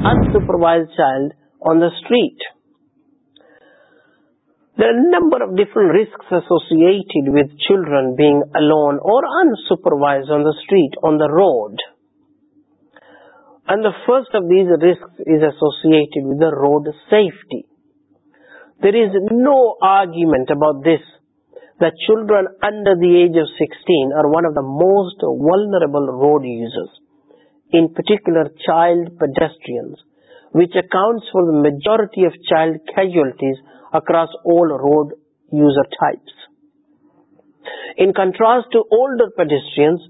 unsupervised child on the street. There are a number of different risks associated with children being alone or unsupervised on the street, on the road. And the first of these risks is associated with the road safety. There is no argument about this, that children under the age of 16 are one of the most vulnerable road users in particular child pedestrians, which accounts for the majority of child casualties across all road user types. In contrast to older pedestrians,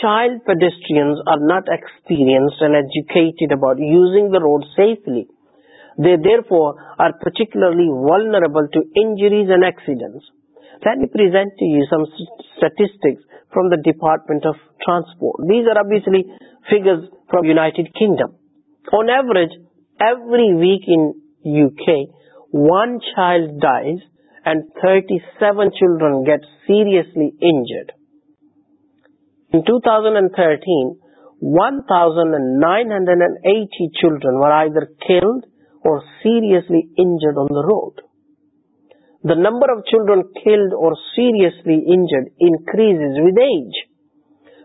child pedestrians are not experienced and educated about using the road safely. They therefore are particularly vulnerable to injuries and accidents let me present to you some statistics from the Department of Transport. These are obviously figures from the United Kingdom. On average, every week in UK, one child dies and 37 children get seriously injured. In 2013, 1,980 children were either killed or seriously injured on the road the number of children killed or seriously injured increases with age.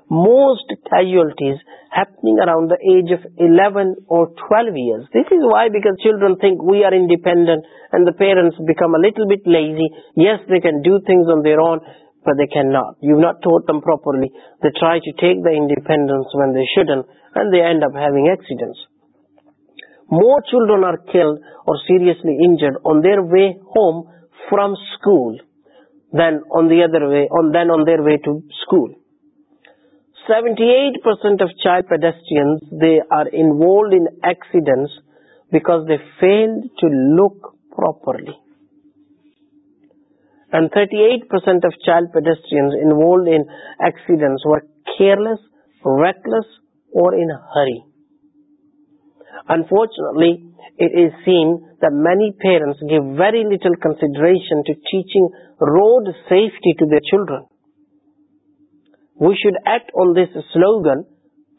Most casualties happening around the age of 11 or 12 years. This is why because children think we are independent and the parents become a little bit lazy. Yes, they can do things on their own, but they cannot. You've not taught them properly. They try to take the independence when they shouldn't and they end up having accidents. More children are killed or seriously injured on their way home from school than on the other way on than on their way to school. 78% of child pedestrians they are involved in accidents because they failed to look properly. And 38% of child pedestrians involved in accidents were careless reckless or in a hurry. Unfortunately, it is seen that many parents give very little consideration to teaching road safety to their children. We should act on this slogan,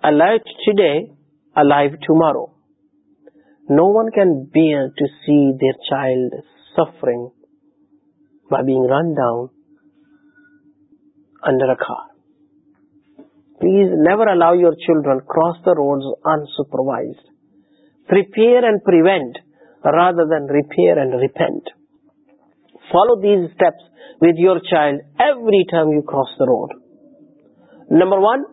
alert today, alive tomorrow. No one can bear to see their child suffering by being run down under a car. Please never allow your children cross the roads unsupervised prepare and prevent rather than repair and repent. Follow these steps with your child every time you cross the road. Number one,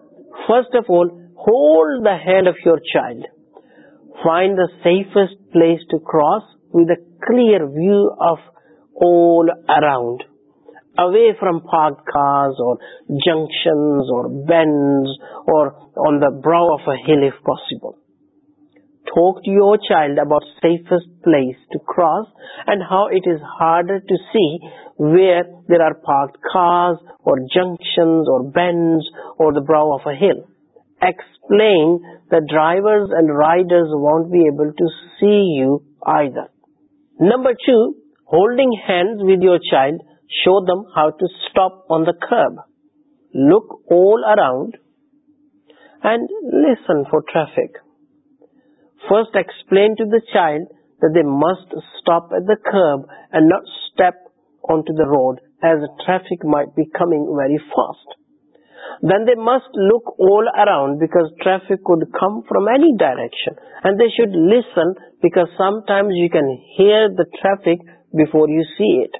first of all, hold the hand of your child. Find the safest place to cross with a clear view of all around. Away from parked cars or junctions or bends or on the brow of a hill if possible talk to your child about safest place to cross and how it is harder to see where there are parked cars or junctions or bends or the brow of a hill. Explain that drivers and riders won't be able to see you either. Number two, holding hands with your child, show them how to stop on the curb. Look all around and listen for traffic first explain to the child that they must stop at the curb and not step onto the road as the traffic might be coming very fast. Then they must look all around because traffic could come from any direction. And they should listen because sometimes you can hear the traffic before you see it.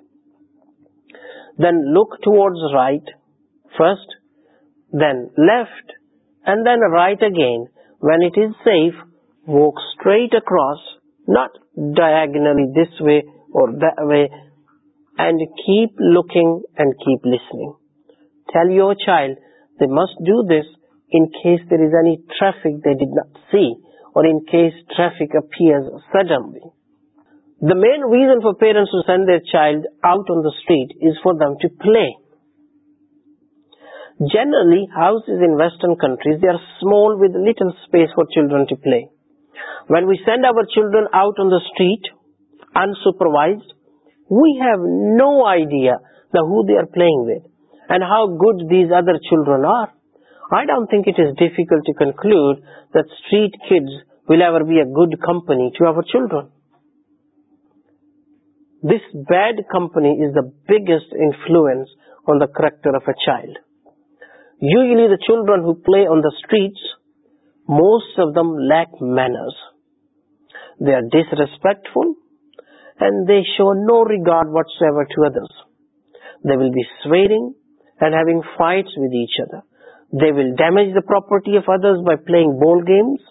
Then look towards right first, then left, and then right again. When it is safe, walk straight across, not diagonally this way or that way, and keep looking and keep listening. Tell your child they must do this in case there is any traffic they did not see or in case traffic appears suddenly. The main reason for parents to send their child out on the street is for them to play. Generally, houses in western countries, they are small with little space for children to play when we send our children out on the street unsupervised we have no idea who they are playing with and how good these other children are. I don't think it is difficult to conclude that street kids will ever be a good company to our children. This bad company is the biggest influence on the character of a child. Usually the children who play on the streets most of them lack manners. They are disrespectful and they show no regard whatsoever to others. They will be swearing and having fights with each other. They will damage the property of others by playing ball games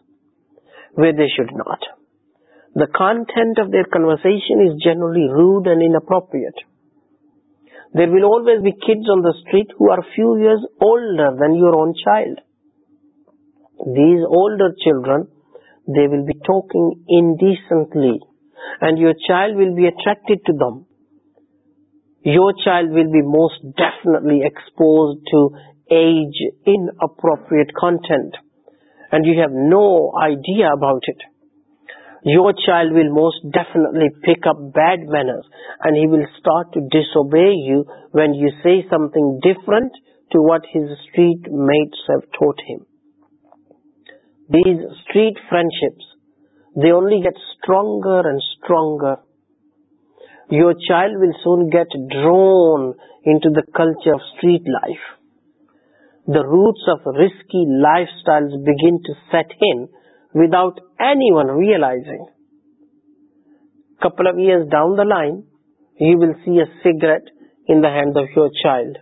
where they should not. The content of their conversation is generally rude and inappropriate. There will always be kids on the street who are few years older than your own child these older children, they will be talking indecently and your child will be attracted to them. Your child will be most definitely exposed to age inappropriate content and you have no idea about it. Your child will most definitely pick up bad manners and he will start to disobey you when you say something different to what his street mates have taught him these street friendships, they only get stronger and stronger. Your child will soon get drawn into the culture of street life. The roots of risky lifestyles begin to set in without anyone realizing. A Couple of years down the line, you will see a cigarette in the hand of your child.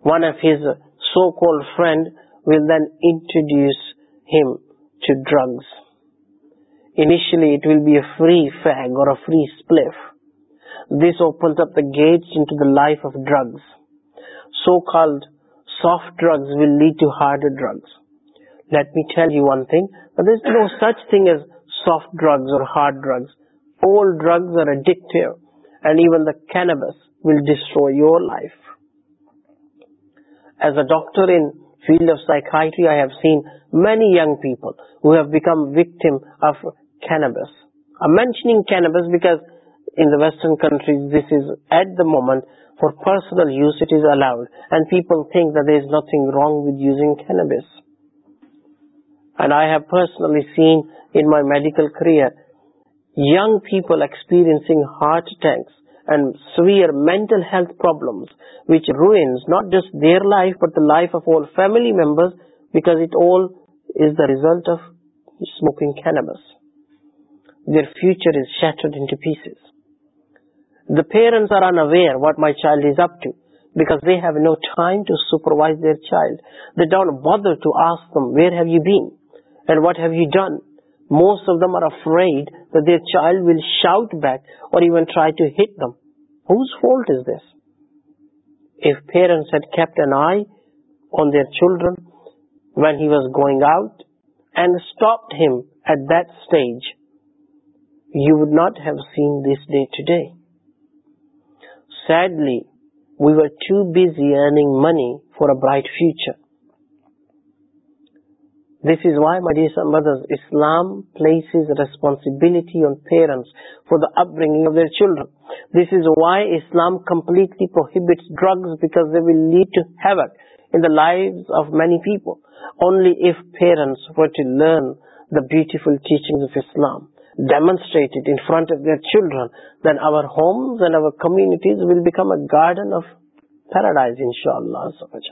One of his so-called friends will then introduce him to drugs. Initially, it will be a free fag or a free spliff. This opens up the gates into the life of drugs. So-called soft drugs will lead to harder drugs. Let me tell you one thing, but there's no such thing as soft drugs or hard drugs. All drugs are addictive and even the cannabis will destroy your life. As a doctor in field of psychiatry, I have seen many young people who have become victim of cannabis. I'm mentioning cannabis because in the Western countries, this is at the moment for personal use, it is allowed. And people think that there is nothing wrong with using cannabis. And I have personally seen in my medical career, young people experiencing heart attacks and severe mental health problems which ruins not just their life but the life of all family members because it all is the result of smoking cannabis. Their future is shattered into pieces. The parents are unaware what my child is up to because they have no time to supervise their child. They don't bother to ask them, where have you been and what have you done? most of them are afraid that their child will shout back or even try to hit them. Whose fault is this? If parents had kept an eye on their children when he was going out and stopped him at that stage, you would not have seen this day today. Sadly, we were too busy earning money for a bright future. This is why, my dear and brothers, Islam places responsibility on parents for the upbringing of their children. This is why Islam completely prohibits drugs because they will lead to havoc in the lives of many people. Only if parents were to learn the beautiful teachings of Islam, demonstrated in front of their children, then our homes and our communities will become a garden of paradise, inshallah.